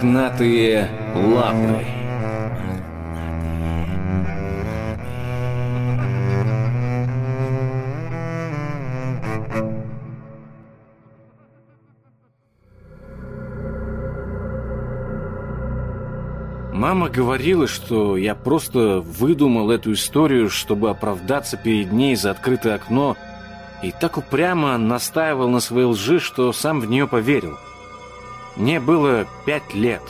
Мохнатые лапы. Мама говорила, что я просто выдумал эту историю, чтобы оправдаться перед ней за открытое окно, и так упрямо настаивал на своей лжи, что сам в нее поверил. Мне было пять лет.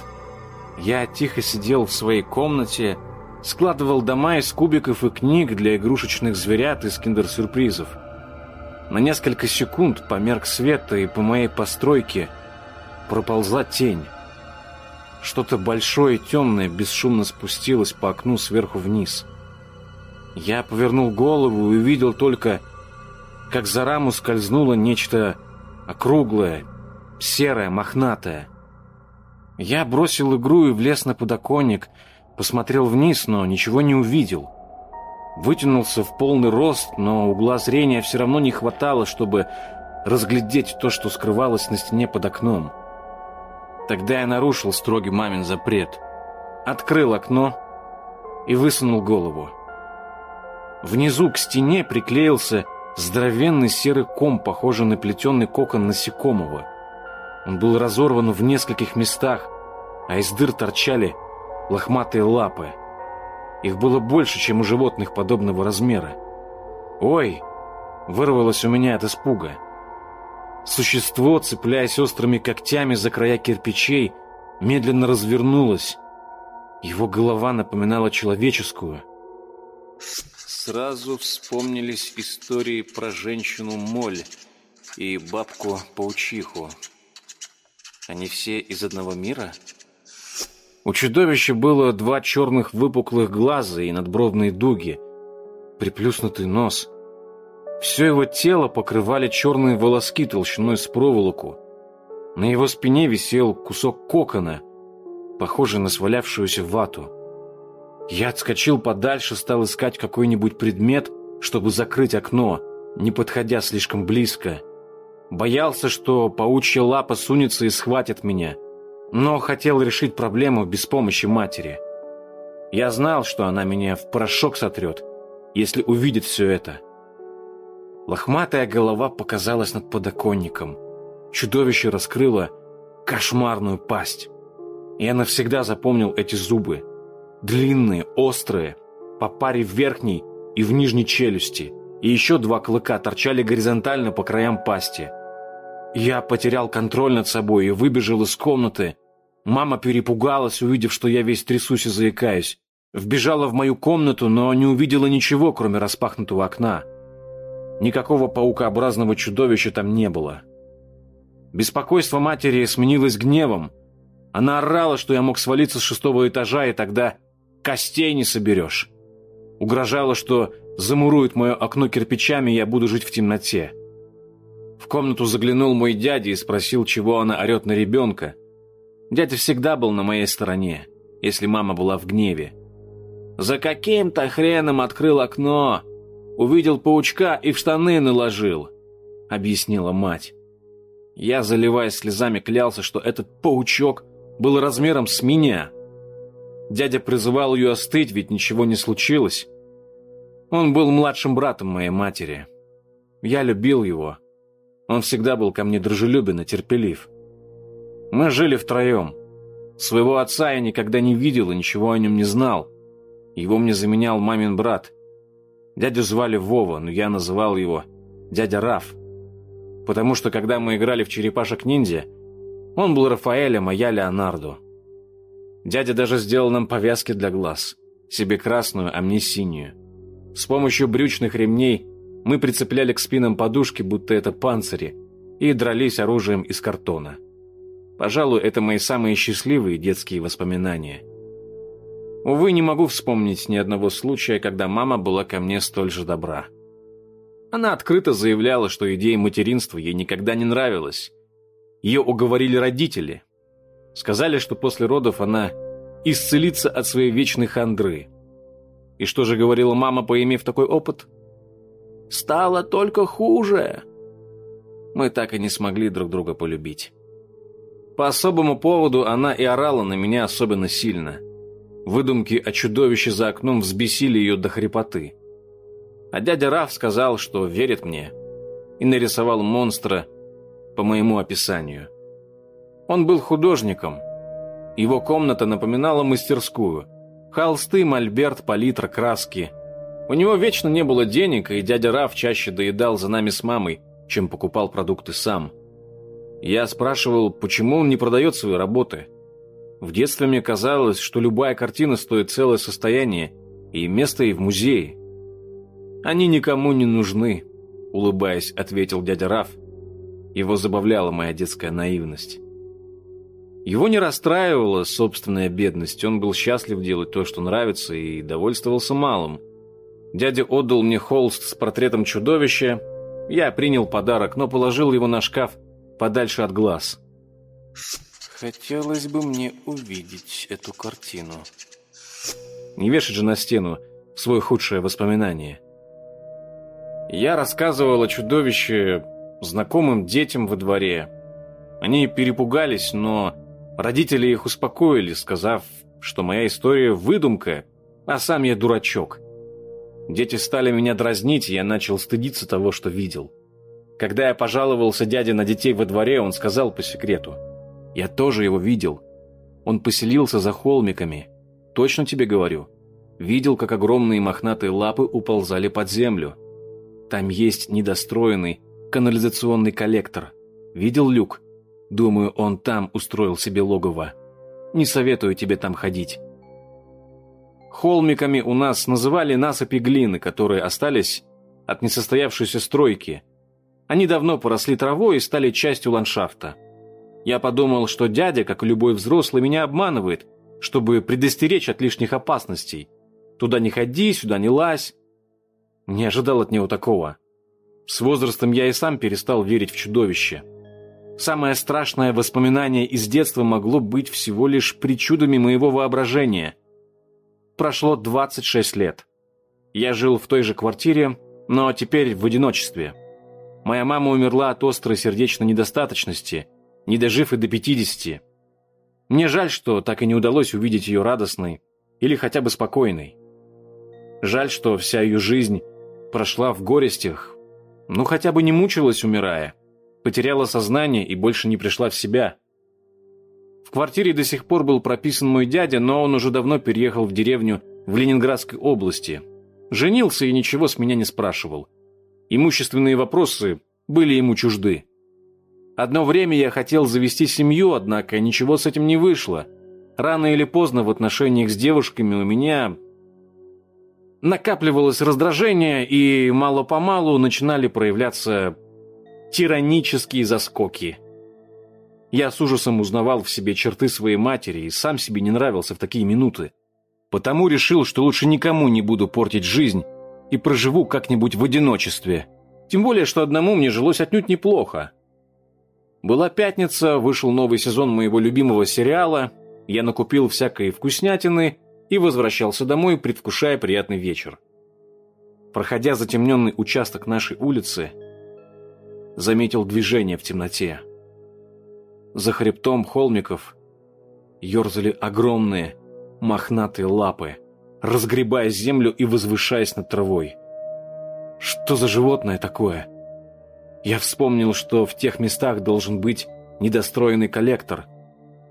Я тихо сидел в своей комнате, складывал дома из кубиков и книг для игрушечных зверят из киндер-сюрпризов. На несколько секунд померк свет, и по моей постройке проползла тень. Что-то большое и темное бесшумно спустилось по окну сверху вниз. Я повернул голову и увидел только, как за раму скользнуло нечто округлое, серое, мохнатое. Я бросил игру и влез на подоконник, посмотрел вниз, но ничего не увидел. Вытянулся в полный рост, но угла зрения все равно не хватало, чтобы разглядеть то, что скрывалось на стене под окном. Тогда я нарушил строгий мамин запрет. Открыл окно и высунул голову. Внизу к стене приклеился здоровенный серый ком, похожий на плетеный кокон насекомого. Он был разорван в нескольких местах, а из дыр торчали лохматые лапы. Их было больше, чем у животных подобного размера. «Ой!» — вырвалось у меня от испуга. Существо, цепляясь острыми когтями за края кирпичей, медленно развернулось. Его голова напоминала человеческую. Сразу вспомнились истории про женщину-моль и бабку-паучиху. Они все из одного мира? У чудовища было два черных выпуклых глаза и надбровные дуги, приплюснутый нос — все его тело покрывали черные волоски толщиной с проволоку. На его спине висел кусок кокона, похожий на свалявшуюся вату. Я отскочил подальше, стал искать какой-нибудь предмет, чтобы закрыть окно, не подходя слишком близко. Боялся, что паучья лапа сунется и схватит меня, но хотел решить проблему без помощи матери. Я знал, что она меня в порошок сотрет, если увидит все это. Лохматая голова показалась над подоконником. Чудовище раскрыло кошмарную пасть. Я навсегда запомнил эти зубы. Длинные, острые, по паре в верхней и в нижней челюсти. И еще два клыка торчали горизонтально по краям пасти. Я потерял контроль над собой и выбежал из комнаты. Мама перепугалась, увидев, что я весь трясусь и заикаюсь. Вбежала в мою комнату, но не увидела ничего, кроме распахнутого окна. Никакого паукообразного чудовища там не было. Беспокойство матери сменилось гневом. Она орала, что я мог свалиться с шестого этажа, и тогда костей не соберешь. Угрожала, что замурует мое окно кирпичами, и я буду жить в темноте. В комнату заглянул мой дядя и спросил, чего она орет на ребенка. Дядя всегда был на моей стороне, если мама была в гневе. «За каким-то хреном открыл окно?» Увидел паучка и в штаны наложил», — объяснила мать. Я, заливаясь слезами, клялся, что этот паучок был размером с меня. Дядя призывал ее остыть, ведь ничего не случилось. Он был младшим братом моей матери. Я любил его. Он всегда был ко мне дружелюбен и терпелив. Мы жили втроем. Своего отца я никогда не видел и ничего о нем не знал. Его мне заменял мамин брат. Дядю звали Вова, но я называл его дядя Раф. Потому что, когда мы играли в черепашек-ниндзя, он был Рафаэлем, а я Леонардо. Дядя даже сделал нам повязки для глаз. Себе красную, а мне синюю. С помощью брючных ремней мы прицепляли к спинам подушки, будто это панцири, и дрались оружием из картона. Пожалуй, это мои самые счастливые детские воспоминания. Увы, не могу вспомнить ни одного случая, когда мама была ко мне столь же добра. Она открыто заявляла, что идея материнства ей никогда не нравилась. Ее уговорили родители. Сказали, что после родов она исцелится от своей вечной хандры. И что же говорила мама, поимев такой опыт? «Стало только хуже. мы так и не смогли друг друга полюбить. По особому поводу она и орала на меня особенно сильно. Выдумки о чудовище за окном взбесили ее до хрипоты. А дядя Раф сказал, что верит мне, и нарисовал монстра по моему описанию. Он был художником. Его комната напоминала мастерскую. Холсты, мольберт, палитра, краски. У него вечно не было денег, и дядя Раф чаще доедал за нами с мамой, чем покупал продукты сам. Я спрашивал, почему он не продает свои работы. В детстве мне казалось, что любая картина стоит целое состояние, и место и в музее. Они никому не нужны, улыбаясь, ответил дядя Раф. Его забавляла моя детская наивность. Его не расстраивала собственная бедность, он был счастлив делать то, что нравится, и довольствовался малым. Дядя отдал мне холст с портретом чудовища, я принял подарок, но положил его на шкаф подальше от глаз. Хотелось бы мне увидеть эту картину. Не вешать же на стену свое худшее воспоминание. Я рассказывал о чудовище знакомым детям во дворе. Они перепугались, но родители их успокоили, сказав, что моя история выдумка, а сам я дурачок. Дети стали меня дразнить, и я начал стыдиться того, что видел. Когда я пожаловался дяде на детей во дворе, он сказал по секрету. «Я тоже его видел. Он поселился за холмиками. Точно тебе говорю. Видел, как огромные мохнатые лапы уползали под землю. Там есть недостроенный канализационный коллектор. Видел люк? Думаю, он там устроил себе логово. Не советую тебе там ходить». Холмиками у нас называли насыпи глины, которые остались от несостоявшейся стройки – они давно поросли травой и стали частью ландшафта. Я подумал, что дядя, как и любой взрослый, меня обманывает, чтобы предостеречь от лишних опасностей. Туда не ходи, сюда не лазь. Не ожидал от него такого. С возрастом я и сам перестал верить в чудовище. Самое страшное воспоминание из детства могло быть всего лишь причудами моего воображения. Прошло 26 лет. Я жил в той же квартире, но теперь в одиночестве. Моя мама умерла от острой сердечной недостаточности, не дожив и до 50. Мне жаль, что так и не удалось увидеть ее радостной или хотя бы спокойной. Жаль, что вся ее жизнь прошла в горестях, ну хотя бы не мучилась, умирая, потеряла сознание и больше не пришла в себя. В квартире до сих пор был прописан мой дядя, но он уже давно переехал в деревню в Ленинградской области. Женился и ничего с меня не спрашивал. Имущественные вопросы были ему чужды. Одно время я хотел завести семью, однако ничего с этим не вышло. Рано или поздно в отношениях с девушками у меня накапливалось раздражение, и мало-помалу начинали проявляться тиранические заскоки. Я с ужасом узнавал в себе черты своей матери и сам себе не нравился в такие минуты. Потому решил, что лучше никому не буду портить жизнь, и проживу как-нибудь в одиночестве. Тем более, что одному мне жилось отнюдь неплохо. Была пятница, вышел новый сезон моего любимого сериала, я накупил всякой вкуснятины и возвращался домой, предвкушая приятный вечер. Проходя затемненный участок нашей улицы, заметил движение в темноте. За хребтом холмиков ерзали огромные мохнатые лапы – разгребая землю и возвышаясь над травой. Что за животное такое? Я вспомнил, что в тех местах должен быть недостроенный коллектор.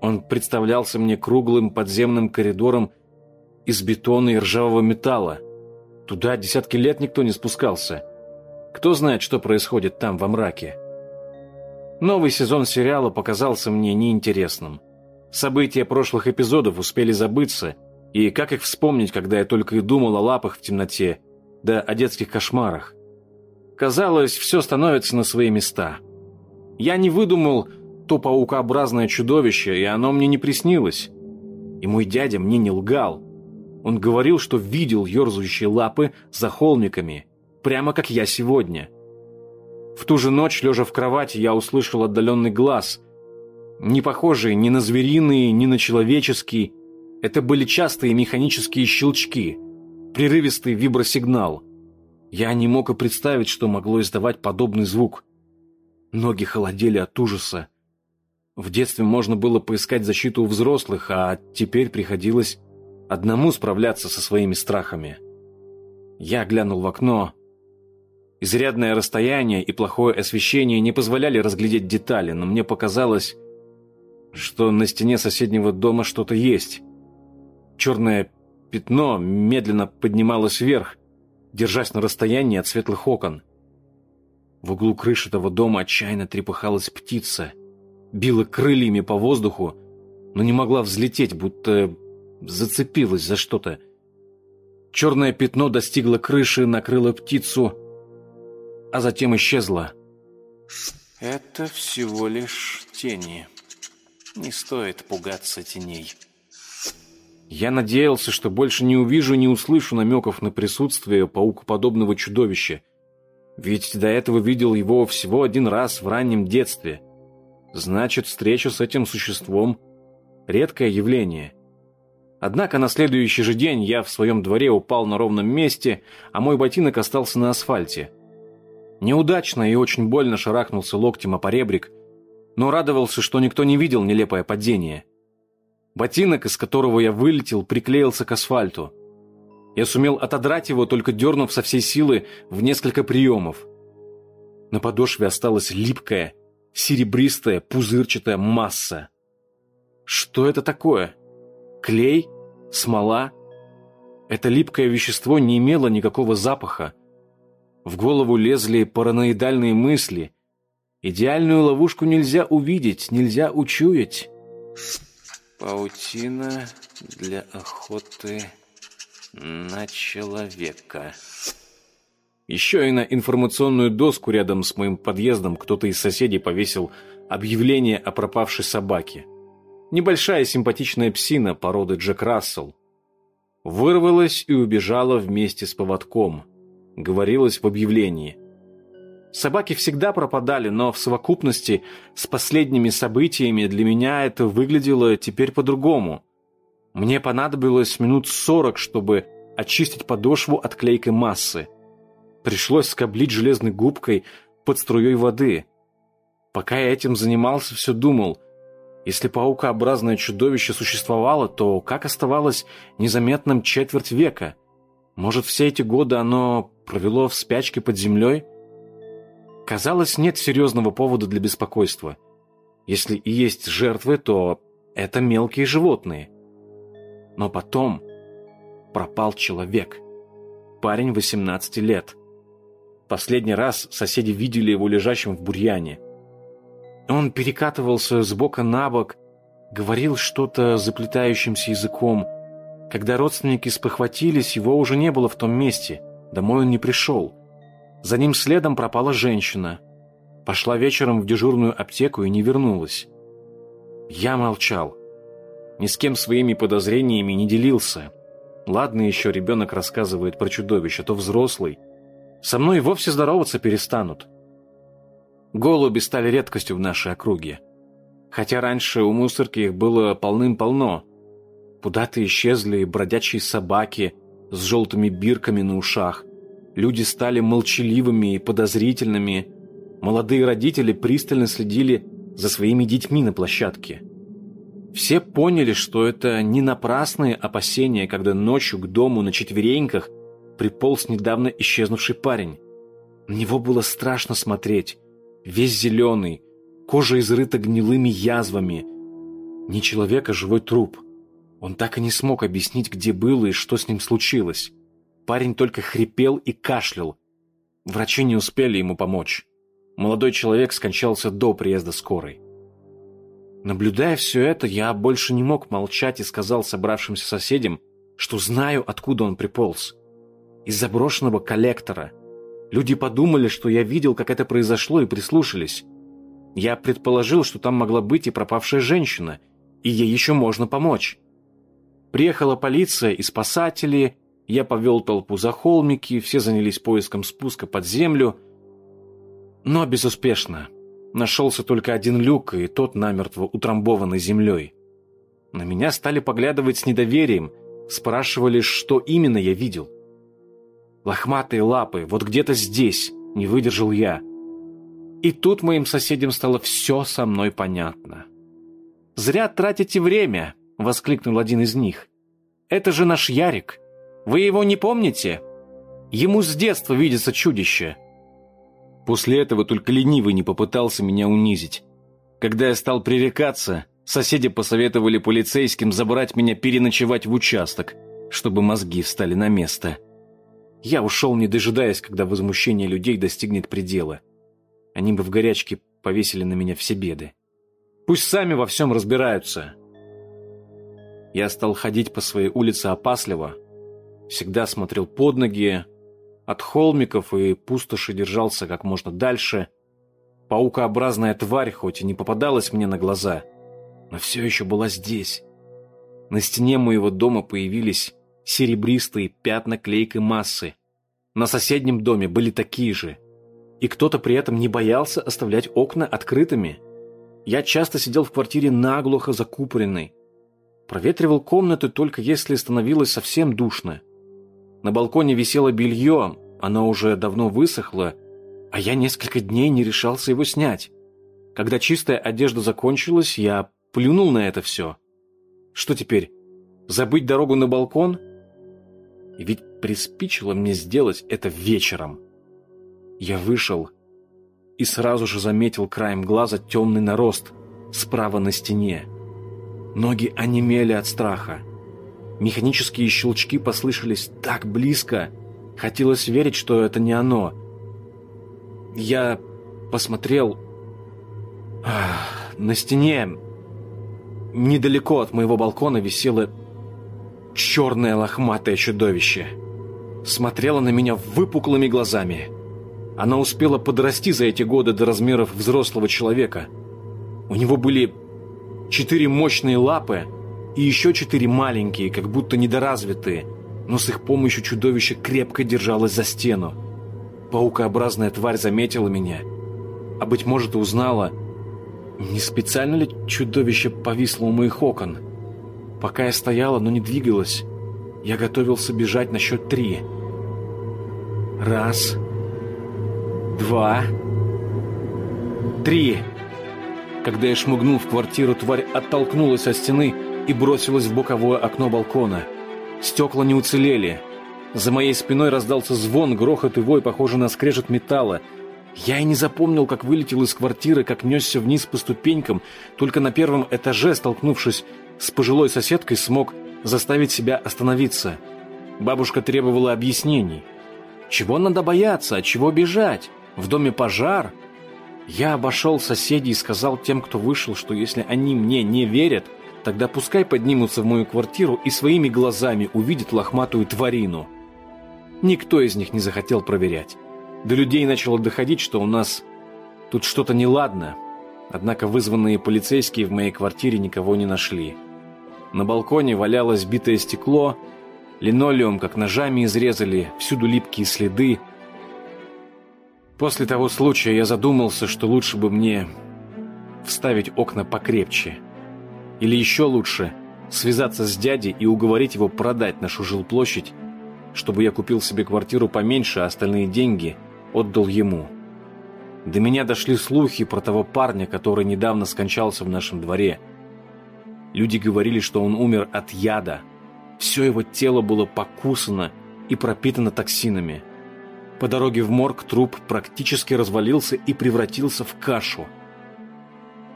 Он представлялся мне круглым подземным коридором из бетона и ржавого металла. Туда десятки лет никто не спускался. Кто знает, что происходит там во мраке. Новый сезон сериала показался мне неинтересным. События прошлых эпизодов успели забыться – и как их вспомнить, когда я только и думал о лапах в темноте, да о детских кошмарах? Казалось, все становится на свои места. Я не выдумал то паукообразное чудовище, и оно мне не приснилось. И мой дядя мне не лгал. Он говорил, что видел ерзающие лапы за холмиками, прямо как я сегодня. В ту же ночь, лежа в кровати, я услышал отдаленный глаз, не похожий ни на звериный, ни на человеческий, это были частые механические щелчки, прерывистый вибросигнал. Я не мог и представить, что могло издавать подобный звук. Ноги холодели от ужаса. В детстве можно было поискать защиту у взрослых, а теперь приходилось одному справляться со своими страхами. Я глянул в окно. Изрядное расстояние и плохое освещение не позволяли разглядеть детали, но мне показалось, что на стене соседнего дома что-то есть. Черное пятно медленно поднималось вверх, держась на расстоянии от светлых окон. В углу крыши этого дома отчаянно трепыхалась птица, била крыльями по воздуху, но не могла взлететь, будто зацепилась за что-то. Черное пятно достигло крыши, накрыло птицу, а затем исчезло. «Это всего лишь тени. Не стоит пугаться теней». Я надеялся, что больше не увижу и не услышу намеков на присутствие паукоподобного чудовища, ведь до этого видел его всего один раз в раннем детстве. Значит, встреча с этим существом — редкое явление. Однако на следующий же день я в своем дворе упал на ровном месте, а мой ботинок остался на асфальте. Неудачно и очень больно шарахнулся локтем о поребрик, но радовался, что никто не видел нелепое падение. Ботинок, из которого я вылетел, приклеился к асфальту. Я сумел отодрать его, только дернув со всей силы в несколько приемов. На подошве осталась липкая, серебристая, пузырчатая масса. Что это такое? Клей? Смола? Это липкое вещество не имело никакого запаха. В голову лезли параноидальные мысли. Идеальную ловушку нельзя увидеть, нельзя учуять. Паутина для охоты на человека. Еще и на информационную доску рядом с моим подъездом кто-то из соседей повесил объявление о пропавшей собаке. Небольшая симпатичная псина породы Джек Рассел. Вырвалась и убежала вместе с поводком. Говорилось в объявлении. Собаки всегда пропадали, но в совокупности с последними событиями для меня это выглядело теперь по-другому. Мне понадобилось минут сорок, чтобы очистить подошву от клейкой массы. Пришлось скоблить железной губкой под струей воды. Пока я этим занимался, все думал, если паукообразное чудовище существовало, то как оставалось незаметным четверть века? Может, все эти годы оно провело в спячке под землей? Казалось, нет серьезного повода для беспокойства. Если и есть жертвы, то это мелкие животные. Но потом пропал человек. Парень 18 лет. Последний раз соседи видели его лежащим в бурьяне. Он перекатывался с бока на бок, говорил что-то заплетающимся языком. Когда родственники спохватились, его уже не было в том месте. Домой он не пришел. За ним следом пропала женщина. Пошла вечером в дежурную аптеку и не вернулась. Я молчал. Ни с кем своими подозрениями не делился. Ладно еще ребенок рассказывает про чудовище, то взрослый. Со мной вовсе здороваться перестанут. Голуби стали редкостью в нашей округе. Хотя раньше у мусорки их было полным-полно. Куда-то исчезли бродячие собаки с желтыми бирками на ушах, Люди стали молчаливыми и подозрительными. Молодые родители пристально следили за своими детьми на площадке. Все поняли, что это не напрасные опасения, когда ночью к дому на четвереньках приполз недавно исчезнувший парень. На него было страшно смотреть. Весь зеленый, кожа изрыта гнилыми язвами. Не человек, а живой труп. Он так и не смог объяснить, где было и что с ним случилось. Парень только хрипел и кашлял. Врачи не успели ему помочь. Молодой человек скончался до приезда скорой. Наблюдая все это, я больше не мог молчать и сказал собравшимся соседям, что знаю, откуда он приполз. Из заброшенного коллектора. Люди подумали, что я видел, как это произошло, и прислушались. Я предположил, что там могла быть и пропавшая женщина, и ей еще можно помочь. Приехала полиция и спасатели, я повел толпу за холмики, все занялись поиском спуска под землю, но безуспешно. Нашелся только один люк, и тот намертво утрамбованный землей. На меня стали поглядывать с недоверием, спрашивали, что именно я видел. Лохматые лапы, вот где-то здесь, не выдержал я. И тут моим соседям стало все со мной понятно. «Зря тратите время!» — воскликнул один из них. «Это же наш Ярик. Вы его не помните? Ему с детства видится чудище». После этого только ленивый не попытался меня унизить. Когда я стал пререкаться, соседи посоветовали полицейским забрать меня переночевать в участок, чтобы мозги встали на место. Я ушел, не дожидаясь, когда возмущение людей достигнет предела. Они бы в горячке повесили на меня все беды. Пусть сами во всем разбираются. Я стал ходить по своей улице опасливо, всегда смотрел под ноги, от холмиков и пустоши держался как можно дальше. Паукообразная тварь хоть и не попадалась мне на глаза, но все еще была здесь. На стене моего дома появились серебристые пятна клейкой массы. На соседнем доме были такие же. И кто-то при этом не боялся оставлять окна открытыми. Я часто сидел в квартире наглухо закупоренной. Проветривал комнаты только если становилось совсем душно. На балконе висело белье, оно уже давно высохло, а я несколько дней не решался его снять. Когда чистая одежда закончилась, я плюнул на это все. Что теперь, забыть дорогу на балкон? И ведь приспичило мне сделать это вечером. Я вышел и сразу же заметил краем глаза темный нарост справа на стене. Ноги онемели от страха. Механические щелчки послышались так близко. Хотелось верить, что это не оно. Я посмотрел... На стене, недалеко от моего балкона, висело черное лохматое чудовище. Смотрело на меня выпуклыми глазами. Она успела подрасти за эти годы до размеров взрослого человека. У него были четыре мощные лапы, и еще четыре маленькие, как будто недоразвитые, но с их помощью чудовище крепко держалось за стену. Паукообразная тварь заметила меня, а, быть может, и узнала, не специально ли чудовище повисло у моих окон. Пока я стояла, но не двигалась, я готовился бежать на счет три. Раз, два, три. Когда я шмыгнул в квартиру, тварь оттолкнулась от стены и бросилась в боковое окно балкона. Стекла не уцелели. За моей спиной раздался звон, грохот и вой, похожий на скрежет металла. Я и не запомнил, как вылетел из квартиры, как несся вниз по ступенькам, только на первом этаже, столкнувшись с пожилой соседкой, смог заставить себя остановиться. Бабушка требовала объяснений. Чего надо бояться, от чего бежать? В доме пожар? Я обошел соседей и сказал тем, кто вышел, что если они мне не верят, Тогда пускай поднимутся в мою квартиру и своими глазами увидят лохматую тварину. Никто из них не захотел проверять. До людей начало доходить, что у нас тут что-то неладно. Однако вызванные полицейские в моей квартире никого не нашли. На балконе валялось битое стекло, линолеум как ножами изрезали, всюду липкие следы. После того случая я задумался, что лучше бы мне вставить окна покрепче – или еще лучше, связаться с дядей и уговорить его продать нашу жилплощадь, чтобы я купил себе квартиру поменьше, а остальные деньги отдал ему. До меня дошли слухи про того парня, который недавно скончался в нашем дворе. Люди говорили, что он умер от яда. Все его тело было покусано и пропитано токсинами. По дороге в морг труп практически развалился и превратился в кашу.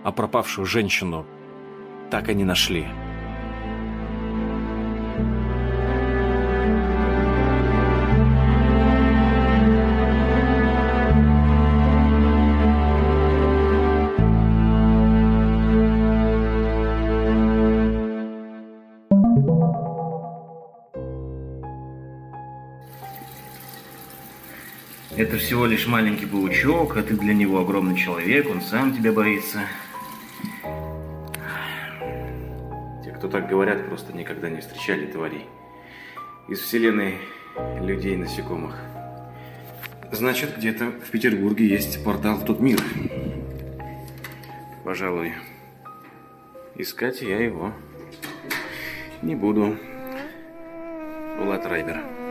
А пропавшую женщину так и не нашли. Всего лишь маленький паучок, а ты для него огромный человек, он сам тебя боится. кто так говорят, просто никогда не встречали тварей. Из вселенной людей насекомых. Значит, где-то в Петербурге есть портал в тот мир. Пожалуй, искать я его не буду. Влад Райбер.